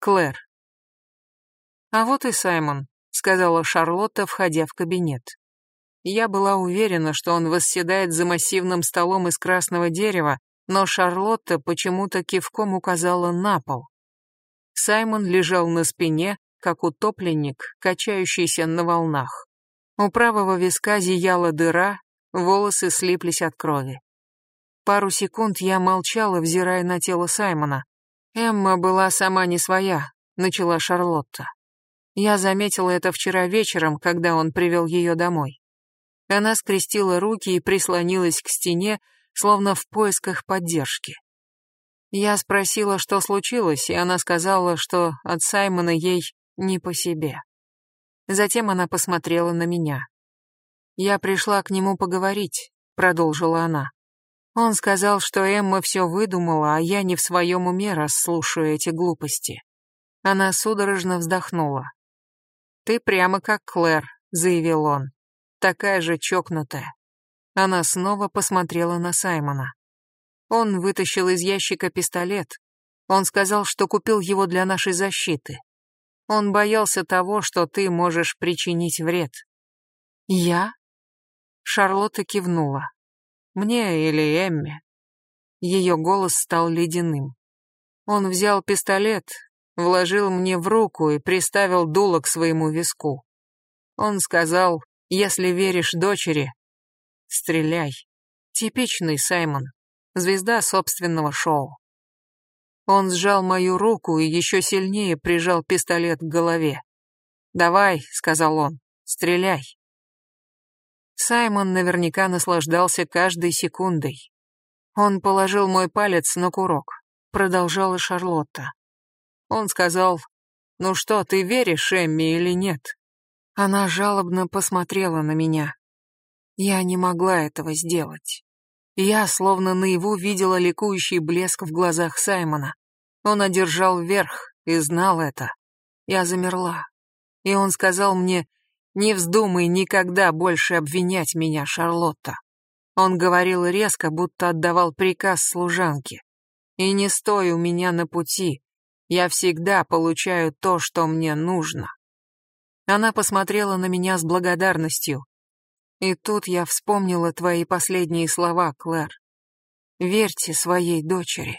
Клэр. «А вот и Саймон», — сказала Шарлотта, входя в кабинет. Я была уверена, что он восседает за массивным столом из красного дерева, но Шарлотта почему-то кивком указала на пол. Саймон лежал на спине, как утопленник, качающийся на волнах. У правого виска зияла дыра, волосы слиплись от крови. Пару секунд я молчала, взирая на тело Саймона. Эмма была сама не своя, начала Шарлотта. Я заметила это вчера вечером, когда он привел ее домой. Она скрестила руки и прислонилась к стене, словно в поисках поддержки. Я спросила, что случилось, и она сказала, что от Саймона ей не по себе. Затем она посмотрела на меня. «Я пришла к нему поговорить», — продолжила она. Он сказал, что Эмма все выдумала, а я не в своем уме расслушаю эти глупости. Она судорожно вздохнула. «Ты прямо как Клэр», — заявил он такая же чокнутая. Она снова посмотрела на Саймона. Он вытащил из ящика пистолет. Он сказал, что купил его для нашей защиты. Он боялся того, что ты можешь причинить вред. Я? Шарлотта кивнула. Мне или Эмме? Ее голос стал ледяным. Он взял пистолет, вложил мне в руку и приставил дуло к своему виску. Он сказал, если веришь дочери, стреляй. Типичный Саймон, звезда собственного шоу. Он сжал мою руку и еще сильнее прижал пистолет к голове. «Давай», — сказал он, — «стреляй». Саймон наверняка наслаждался каждой секундой. Он положил мой палец на курок, продолжала Шарлотта. Он сказал, «Ну что, ты веришь Эмми или нет?» Она жалобно посмотрела на меня. Я не могла этого сделать. Я словно наяву видела ликующий блеск в глазах Саймона. Он одержал верх и знал это. Я замерла. И он сказал мне, «Не вздумай никогда больше обвинять меня, Шарлотта». Он говорил резко, будто отдавал приказ служанке. «И не стой у меня на пути. Я всегда получаю то, что мне нужно». Она посмотрела на меня с благодарностью. И тут я вспомнила твои последние слова, Клэр. Верьте своей дочери.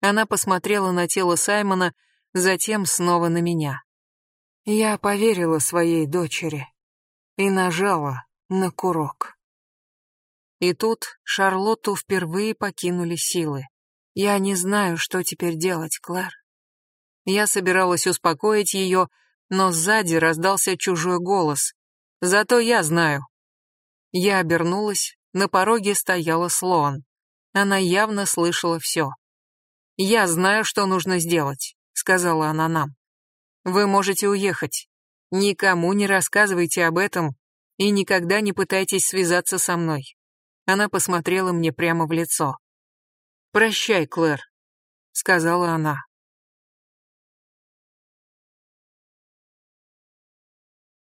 Она посмотрела на тело Саймона, затем снова на меня. Я поверила своей дочери и нажала на курок. И тут Шарлотту впервые покинули силы. Я не знаю, что теперь делать, Клэр. Я собиралась успокоить ее, но сзади раздался чужой голос. «Зато я знаю». Я обернулась, на пороге стояла Слоан. Она явно слышала все. «Я знаю, что нужно сделать», — сказала она нам. «Вы можете уехать. Никому не рассказывайте об этом и никогда не пытайтесь связаться со мной». Она посмотрела мне прямо в лицо. «Прощай, Клэр», — сказала она.